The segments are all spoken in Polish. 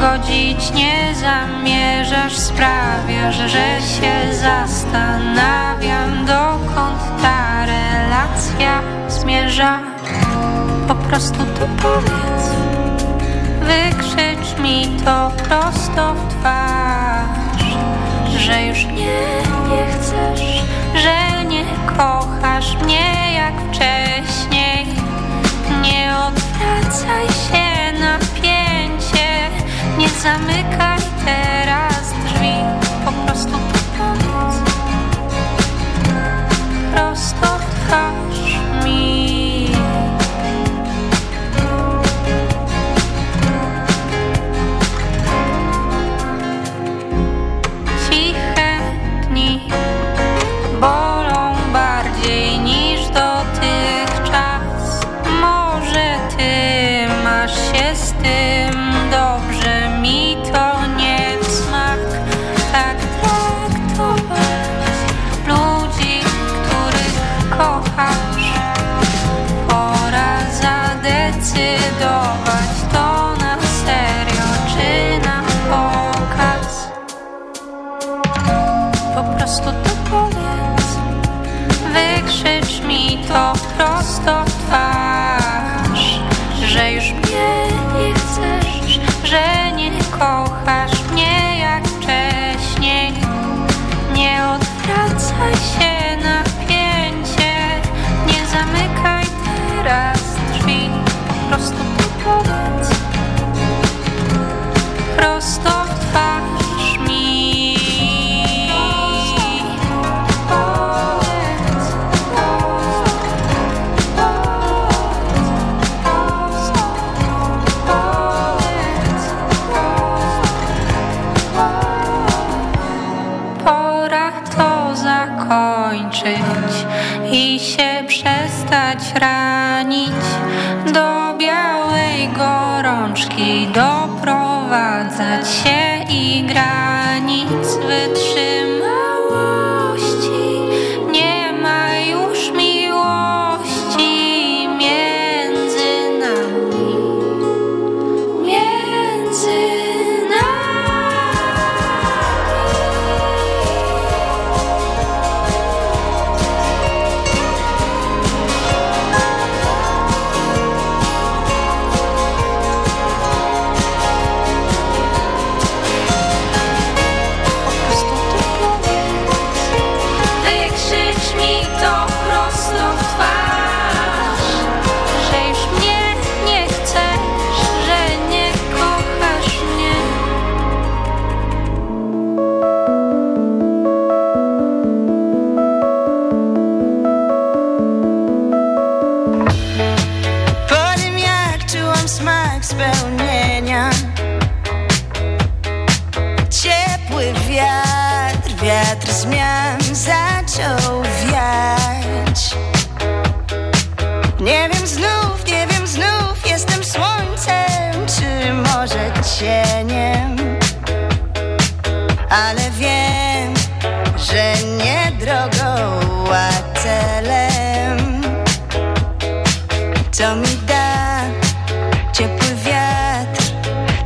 godzić nie zamierzasz. Sprawiasz, że się zastanawiam Dokąd ta relacja zmierza. Po prostu to powiedz. Wykrzycz mi to prosto w twarz Że już nie, nie chcesz Że nie kochasz mnie jak wcześniej. Nie odwracaj się. Nie zamykaj teraz drzwi, po prostu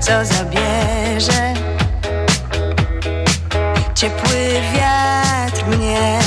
co zabierze. Ciepły wiatr mnie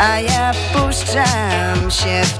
a ja puszczam się w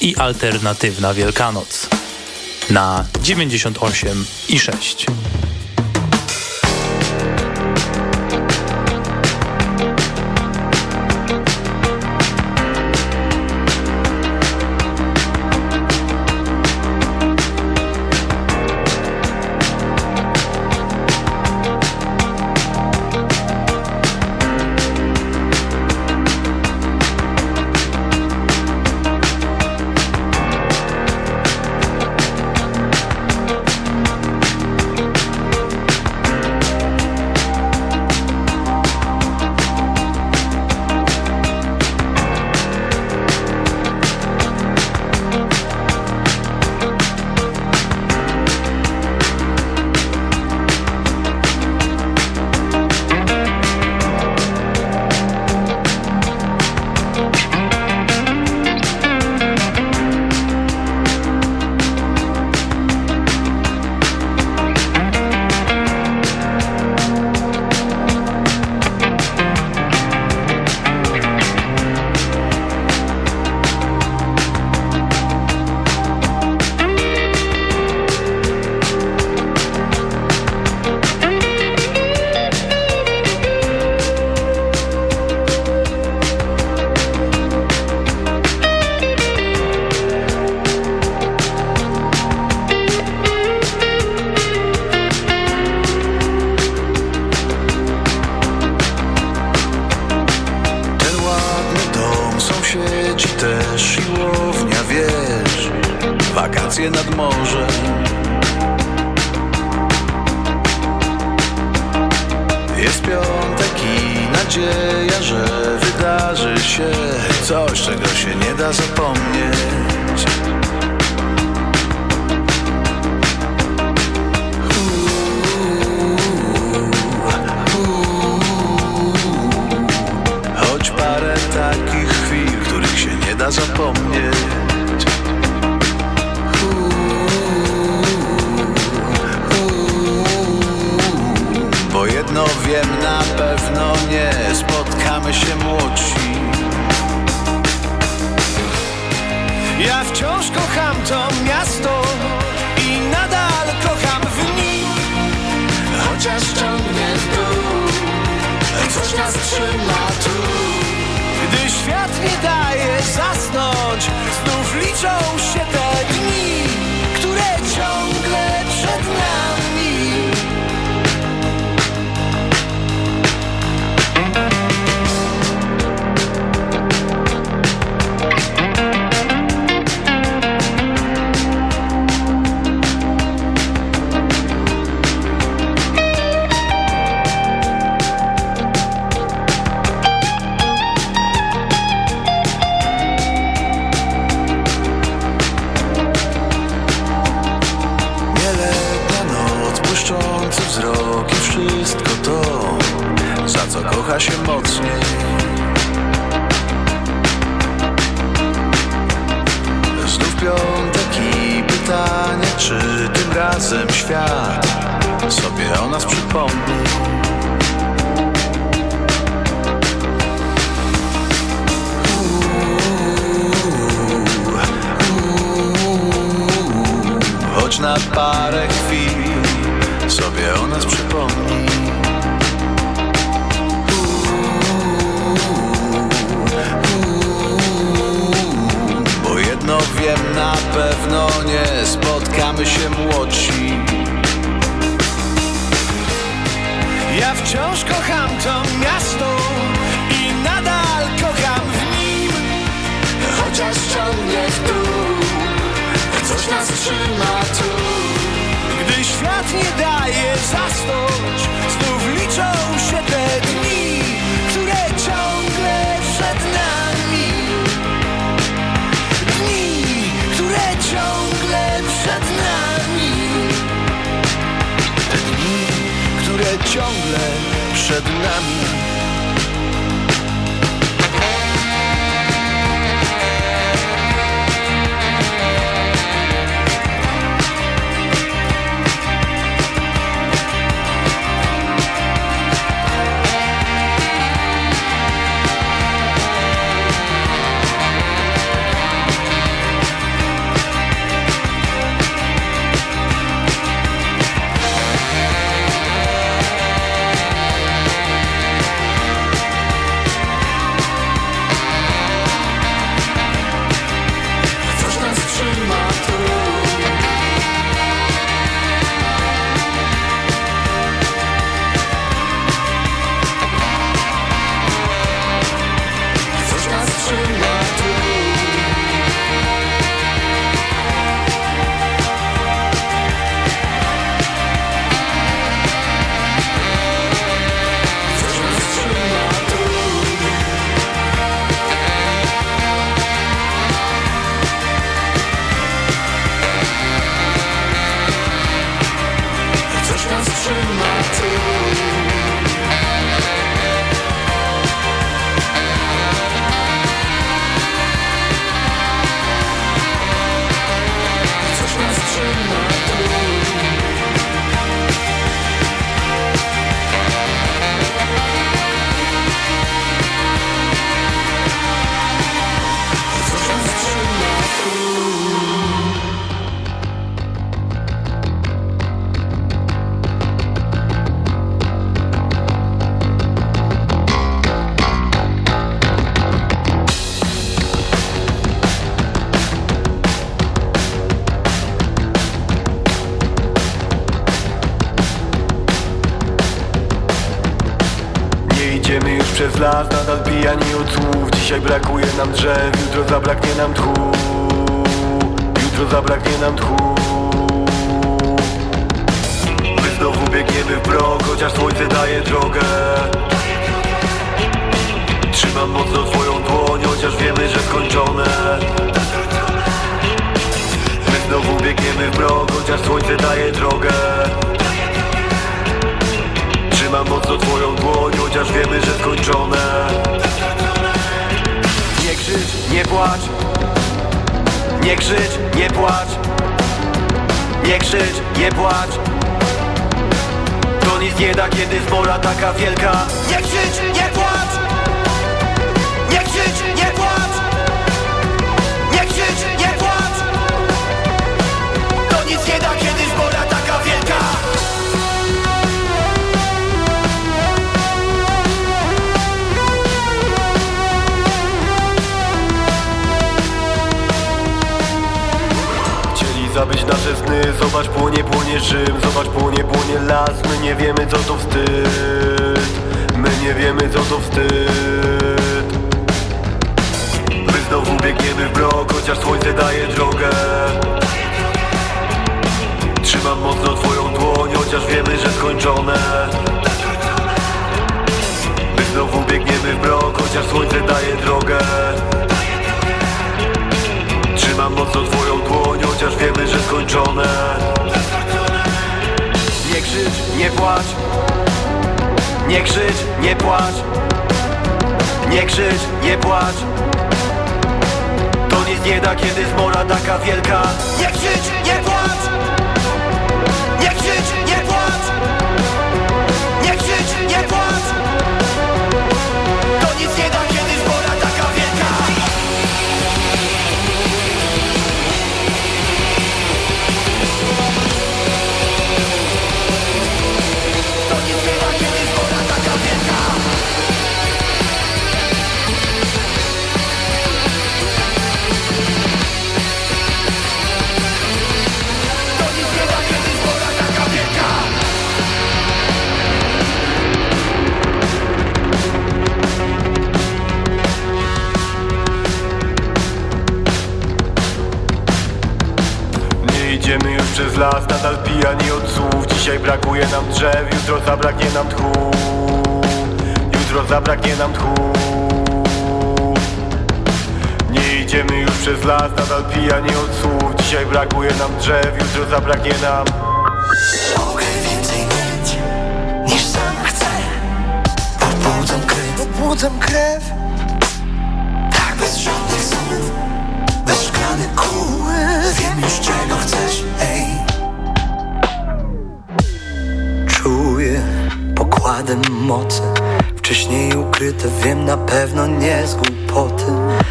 i alternatywna Wielkanoc na 98 i 6. Znów piątek i pytanie, czy tym razem świat sobie o nas przypomni. Choć na parę chwil sobie o nas przypomni. wiem na pewno nie spotkamy się młodsi. Ja wciąż kocham to miasto i nadal kocham w nim. Chociaż ciągnie w dół, coś nas trzyma tu. Gdy świat nie daje zasnąć, znów liczą się te dni. ciągle przed nami. Nie krzycz, nie płacz. Nie krzycz, nie płacz. To nic nie da, kiedy zmora taka wielka. Nie krzycz, nie płacz. Nie krzycz, nie płacz. Nie krzycz, nie płacz. To nic nie da, kiedy zabić nasze sny Zobacz płonie, płonie Rzym. Zobacz płonie, płonie las. My nie wiemy co to wstyd. My nie wiemy co to wstyd. My znowu biegniemy w blok Chociaż słońce daje drogę. Trzymam mocno twoją dłoń Chociaż wiemy, że skończone. My znowu biegniemy w blok Chociaż słońce daje drogę Trzymam mocno twoją dłoń, chociaż wiemy, że skończone. Nie krzycz, nie płacz. Nie krzycz, nie płacz. Nie krzycz, nie płacz. To nic nie da, kiedy zmora taka wielka. Nie krzycz, nie płacz. Nie krzycz, pijani od słów. Dzisiaj brakuje nam drzew, jutro zabraknie nam tchu. Jutro zabraknie nam tchu. Nie idziemy już przez las, nadal pijani od słów. Dzisiaj brakuje nam drzew, jutro zabraknie nam. Mogę więcej mieć niż sam chcę. Pobudzam krew, pobudzam krew. Tak bez żadnych słów Bez szklanych kół. Wiem już czego chcesz, pokładem mocy. Wcześniej ukryte, wiem na pewno nie z głupoty.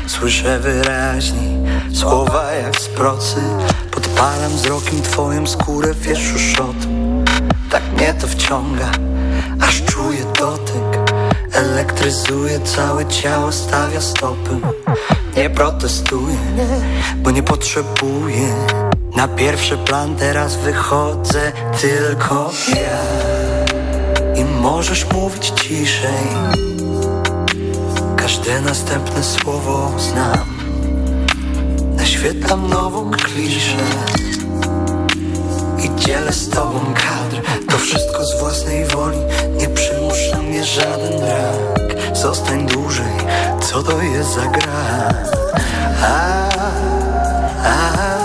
Słyszę wyraźniej słowa jak z procy. Podpalam wzrokiem twoją skórę, wiesz już o tym. Tak mnie to wciąga, aż czuję dotyk. Elektryzuje całe ciało, stawia stopy. Nie protestuję, bo nie potrzebuję. Na pierwszy plan teraz wychodzę tylko ja możesz mówić ciszej. Każde następne słowo znam. Naświetlam nową kliszę I dzielę z tobą kadr. To wszystko z własnej woli. Nie przymusza mnie żaden brak Zostań dłużej. Co to jest za gra? A, a.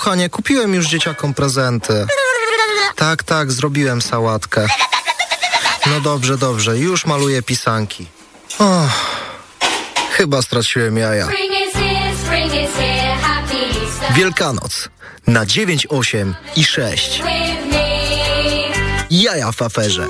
kochanie, kupiłem już dzieciakom prezenty. Tak, tak, zrobiłem sałatkę. No dobrze, dobrze, już maluję pisanki. Oh, chyba straciłem jaja. Wielkanoc na 9, 8 i 6. with me. Jaja w aferze.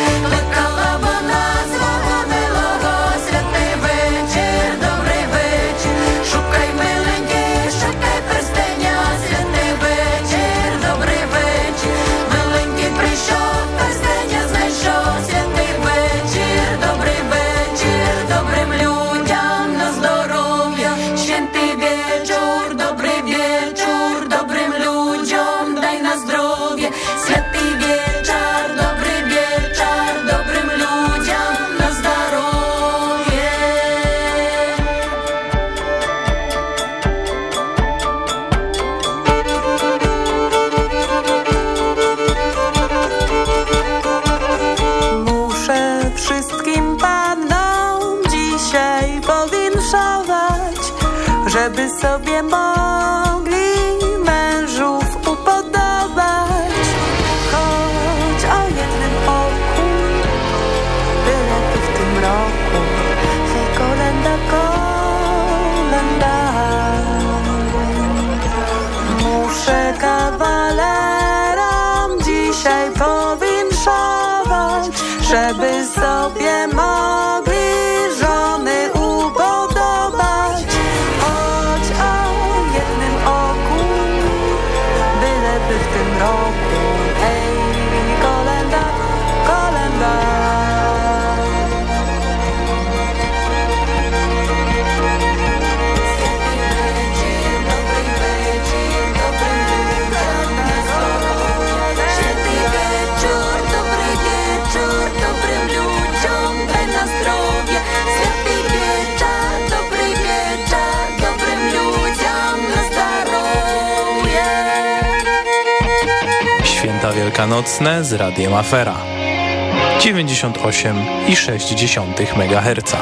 Let's wielkanocne z Radiem Afera 98,6 MHz.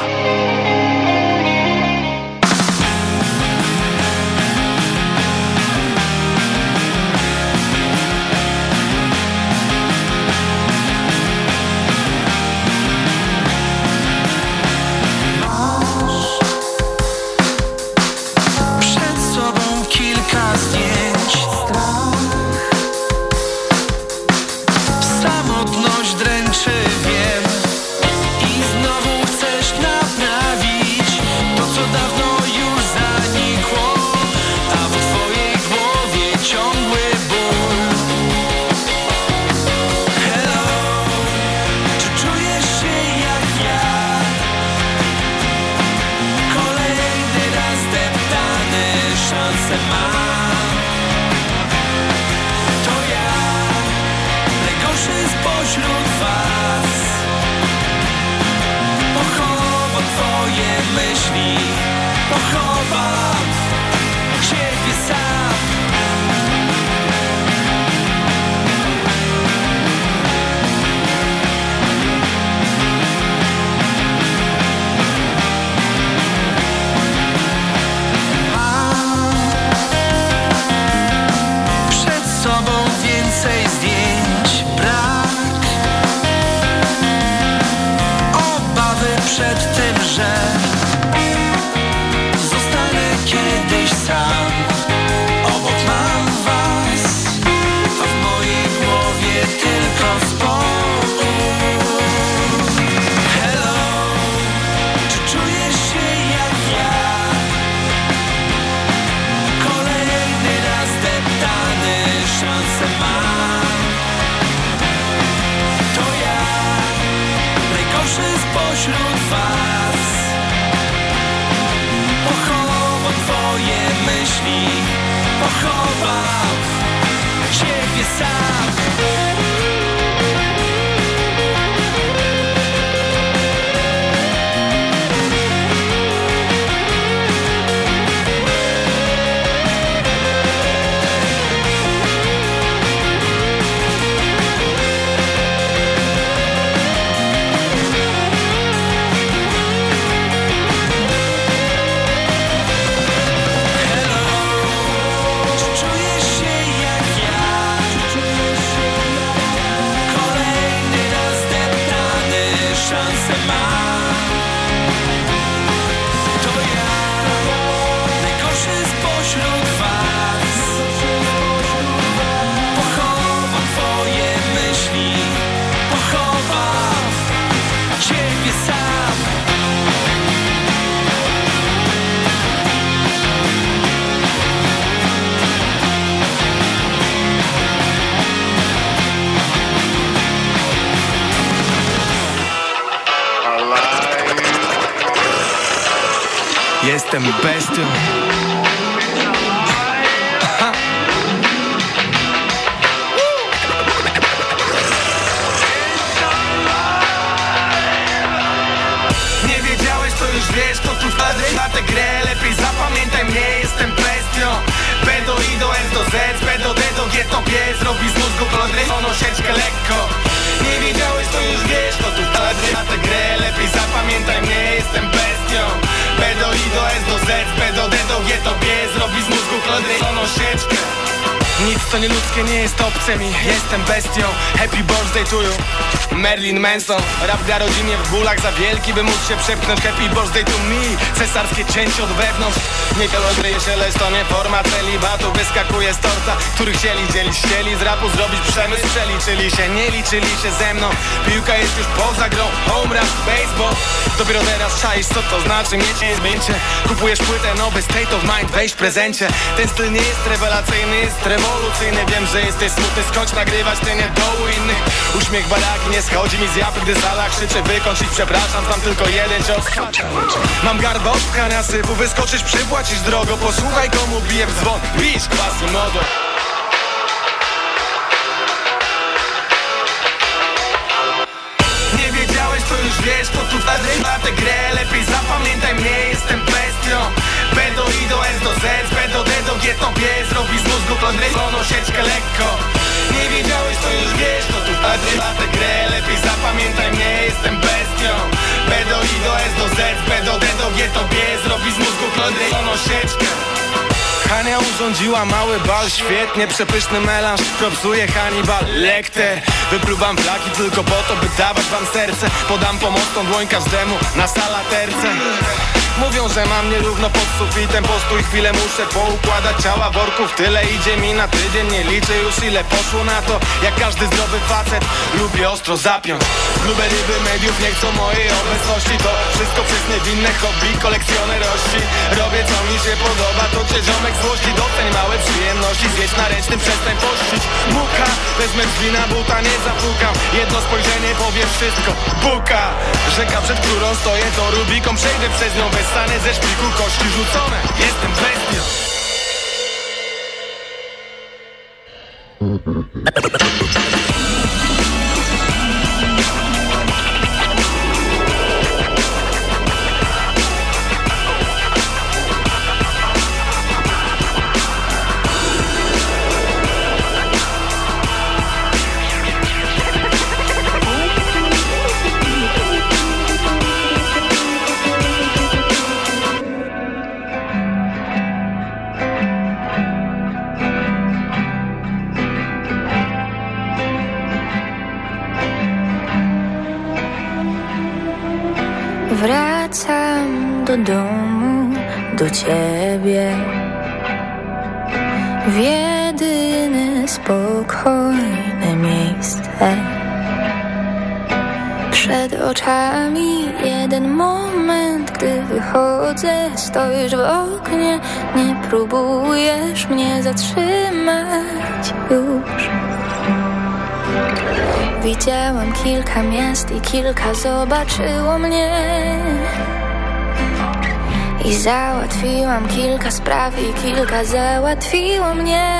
Kolodryfoną sieczkę lekko. Nie wiedziałeś, to już wiesz, to tu wtedy na tę grę. Lepiej zapamiętaj mnie, jestem bestią. B do I do S do Z, B do D do G to G Zrobi z mózgu sieczkę nic co nieludzkie nie jest obce mi. Jestem bestią, happy birthday to you Marilyn Manson Rap dla rodzinie w bólach za wielki By móc się przepchnąć. Happy birthday to me Cesarskie cięcie od wewnątrz. Nie kalodryje się, lecz to nie forma celibatu. Wyskakuje z torta, który chcieli dzielić Chcieli z rapu zrobić przemysł. Przeliczyli się, nie liczyli się ze mną. Piłka jest już poza grą. Home run, baseball. Dopiero teraz czaisz co to znaczy Mieć zmieńcie Kupujesz płytę, nowy state of mind Weź w prezencie. Ten styl nie jest rewelacyjny, jest rewolucyjny Wiem, że jesteś smutny, skończ nagrywać Ty nie dołu innych Uśmiech baraki nie schodzi mi z japy Gdy sala krzyczy wykończ ich przepraszam Tam tylko jeden cios. Mam garbę od pchania sypu Wyskoczysz, przypłacisz drogo. Posłuchaj komu bije w dzwon. Bisz kwasy modo. Nie wiedziałeś, to już wiesz, to tu wtedy na tę grę. Lepiej zapamiętaj mnie, jestem bestią B do I do S do Z, B do D do G to G Zrobi z mózgu klondryzoną sieczkę lekko. Nie wiedziałeś, to już wiesz, to tu wtedy na tę grę. Lepiej zapamiętaj mnie, jestem bestią. B do I do S do Z, B D do G to G Zrobi z mózgu klondryzoną sieczkę Hania urządziła mały bal, świetnie przepyszny melanż Propsuje Hannibal. Lecter Wypluwam flaki tylko po to, by dawać wam serce. Podam pomocną dłoń każdemu na salaterce. Mówią, że mam nierówno pod sufitem Postój chwilę muszę poukładać ciała worków. Tyle idzie mi na tydzień, nie liczę już ile poszło na to. Jak każdy zdrowy facet, lubię ostro zapiąć Grube ryby mediów nie chcą mojej obecności. To wszystko przez niewinne hobby kolekcjonerości. Robię co mi się podoba, to cię ziomek złości Doceń małe przyjemności, zjeść na ręcznym przestań pościć. Muka, wezmę drzwi na buta, nie zapukam. Jedno spojrzenie powie wszystko, buka Rzeka przed którą stoję to Rubiką Przejdę przez nią. Wyssane ze szpiku kości rzucone. Jestem bestią ciebie. W jedyne spokojne miejsce. Przed oczami jeden moment, gdy wychodzę Stoisz w oknie, nie próbujesz mnie zatrzymać już. Widziałam kilka miast i kilka zobaczyło mnie I załatwiłam kilka spraw i kilka załatwiło mnie.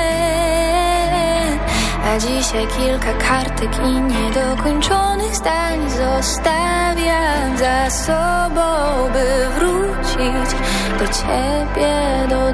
A dzisiaj kilka kartek i niedokończonych zdań Zostawiam za sobą, by wrócić do ciebie, do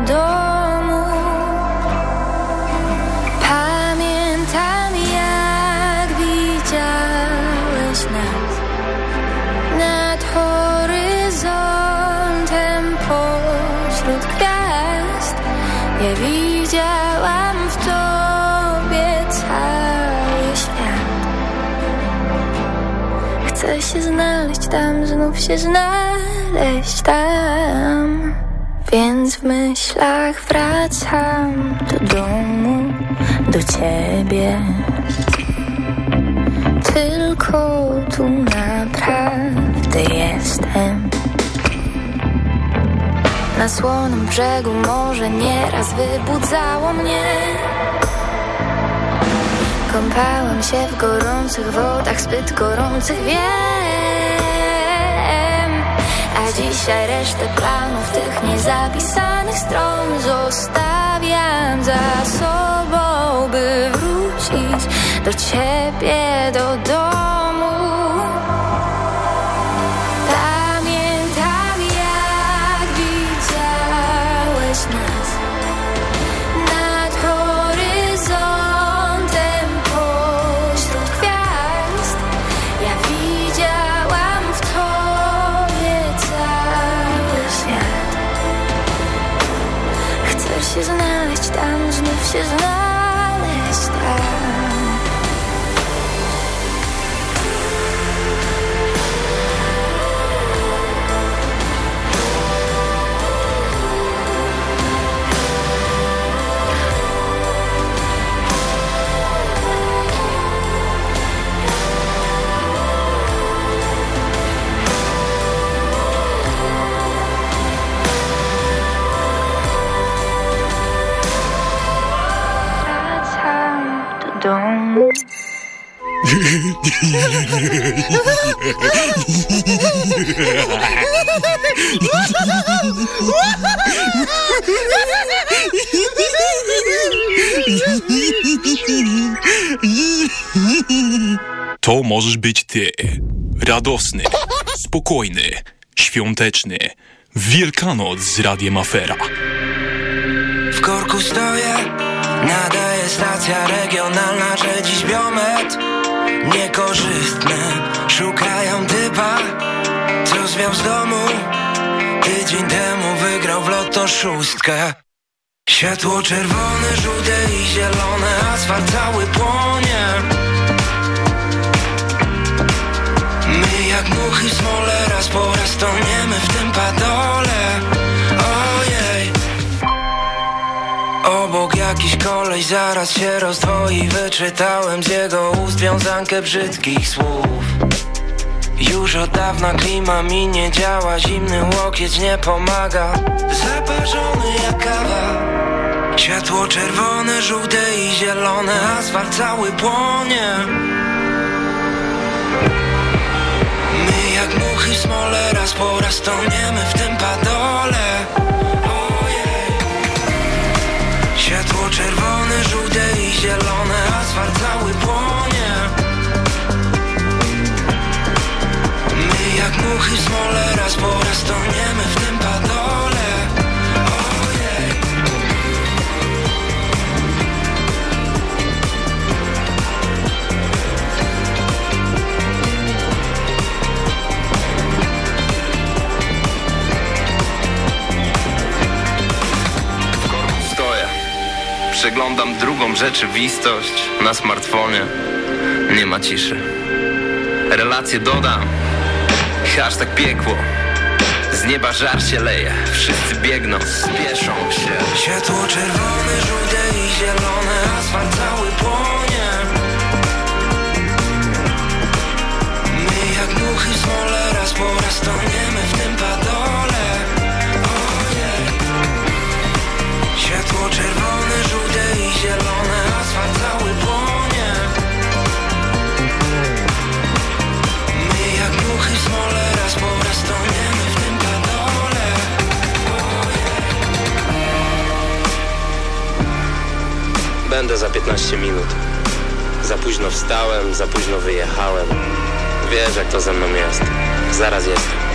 się znaleźć tam, znów się znaleźć tam. Więc w myślach wracam do domu, do ciebie. Tylko tu naprawdę jestem. Na słonym brzegu morze nieraz wybudzało mnie Kąpałam się w gorących wodach, zbyt gorących wiem. A dzisiaj resztę planów tych niezapisanych stron Zostawiam za sobą, by wrócić do ciebie, do domu To możesz być ty. Radosny, spokojny, świąteczny. Wielkanoc z Radiem Afera. W korku stoję, nadaje stacja regionalna, że dziś biometr niekorzystny. Szukają typa, co zwiał z domu. Tydzień temu wygrał w loto szóstkę. Światło czerwone, żółte i zielone, asfalt cały płonie. My jak muchy w smole, raz po raz toniemy w tym padole. Jakiś koleś zaraz się rozdwoi. Wyczytałem z jego ust wiązankę brzydkich słów. Już od dawna klima mi nie działa Zimny łokieć nie pomaga. Zaparzony jak kawa. Światło czerwone, żółte i zielone Asfalt cały płonie. My jak muchy smole Raz po raz toniemy w tym padole Raz po raz toniemy w tym padole Ojej stoję. Przeglądam drugą rzeczywistość na smartfonie. Nie ma ciszy. Relacje dodam. Hashtag piekło. Z nieba żar się leje. Wszyscy biegną, spieszą się. Światło czerwone, żółte i zielone Asfalt cały płonie My jak muchy w smole Raz po raz toniemy w tym padole Ojej Światło czerwone, żółte i zielone Asfalt cały płonie Będę za 15 minut. Za późno wstałem, za późno wyjechałem. Wiesz, jak to ze mną jest. Zaraz jestem.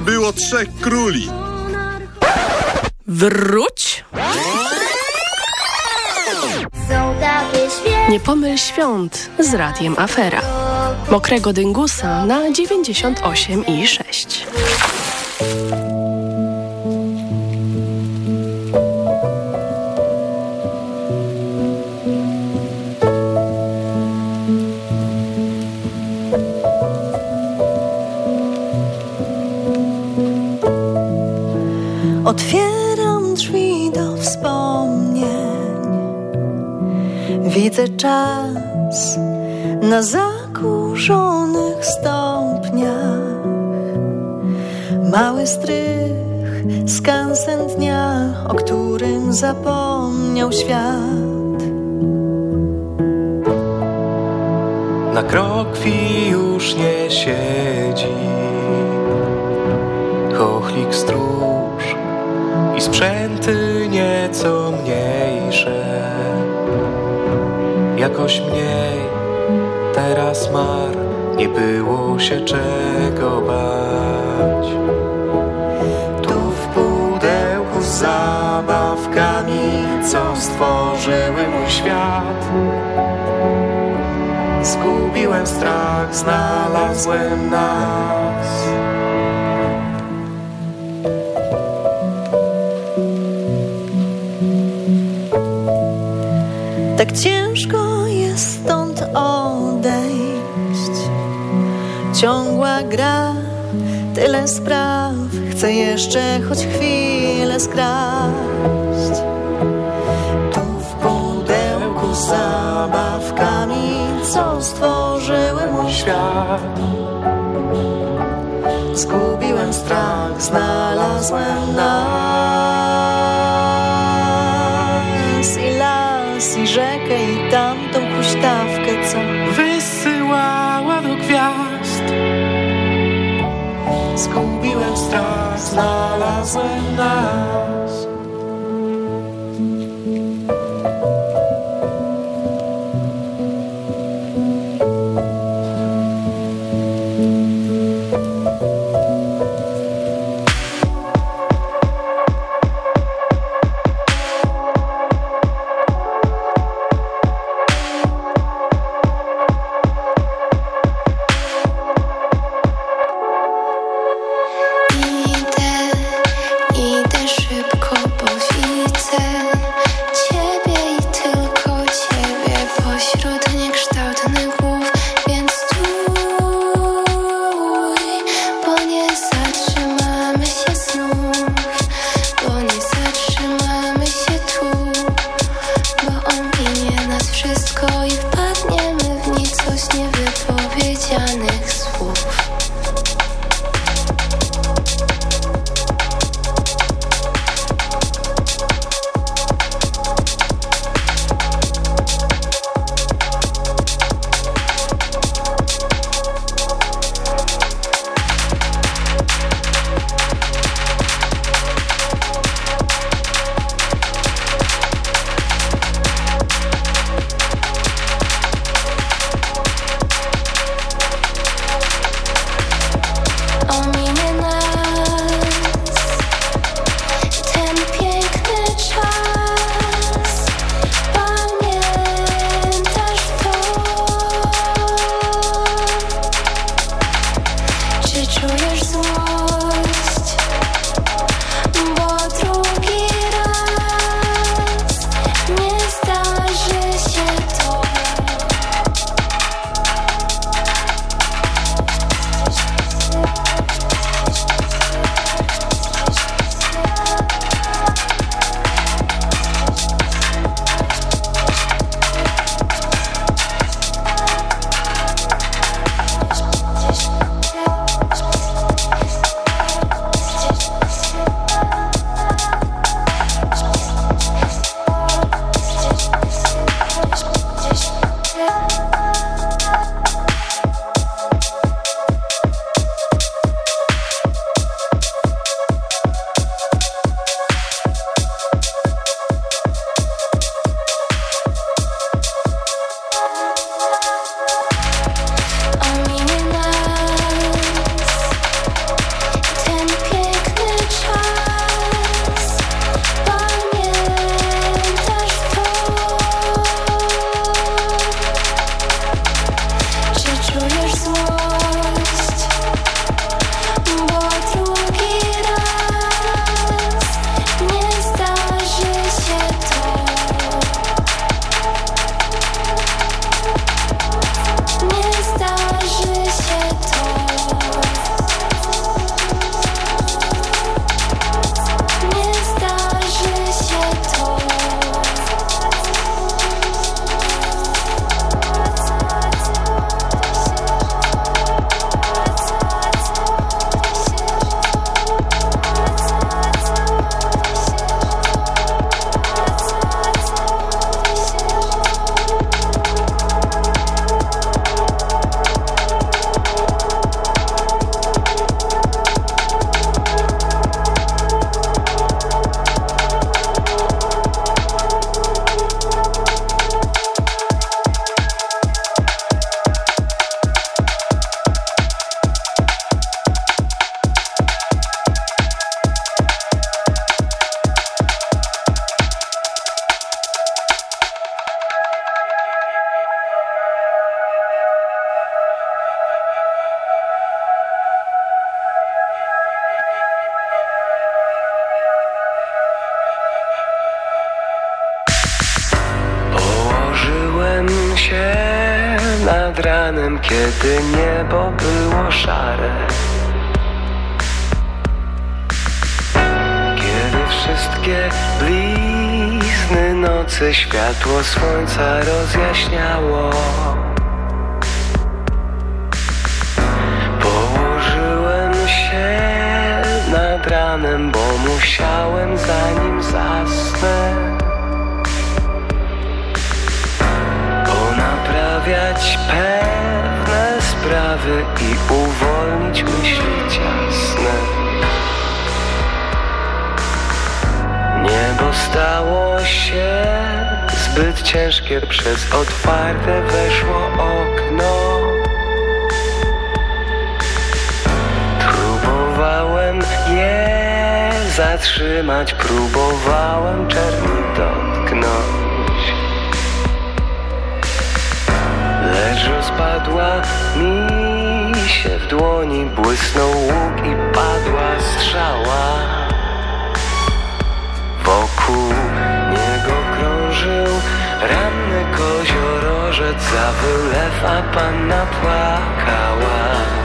Było trzech króli. Wróć! Nie pomyl świąt z Radiem Afera. Mokrego dyngusa na 98 Otwieram drzwi do wspomnień. Widzę czas na zakurzonych stopniach. Mały strych, skansen dnia, o którym zapomniał świat. Na krokwi już nie siedzi Chochlik stróż i sprzęty nieco mniejsze. Jakoś mniej teraz mar Nie było się czego bać. Tu w pudełku z zabawkami Co stworzyły mój świat. Zgubiłem strach, znalazłem nas Ciągła gra, tyle spraw. Chcę jeszcze choć chwilę skraść. Tu w pudełku z zabawkami, co stworzyły mój świat. Zgubiłem strach, znalazłem nas i las, i rzekę, i tamtą huśtawkę, Zgubiłem strach, znalazłem nas zatrzymać. Próbowałem czerni dotknąć. Lecz rozpadła mi się w dłoni Błysnął łuk i padła strzała. Wokół niego krążył ranny koziorożec Za wylew, a panna płakała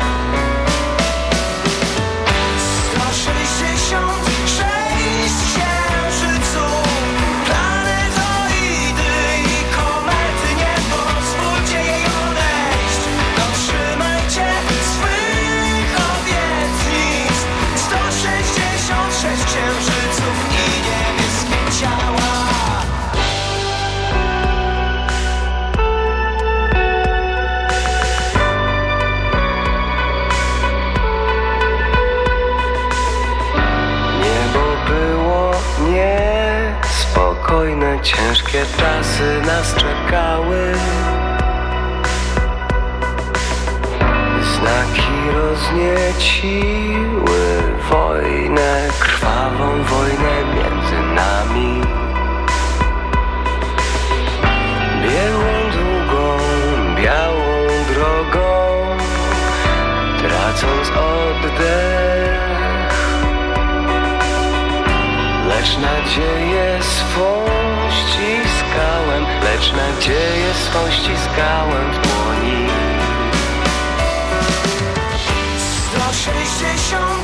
ciężkie czasy nas czekały. Znaki roznieciły wojnę, krwawą wojnę między nami. Biegłą długą, białą drogą, tracąc oddech. Lecz nadzieję swą ściskałem Lecz nadzieję swą ściskałem w dłoni. 160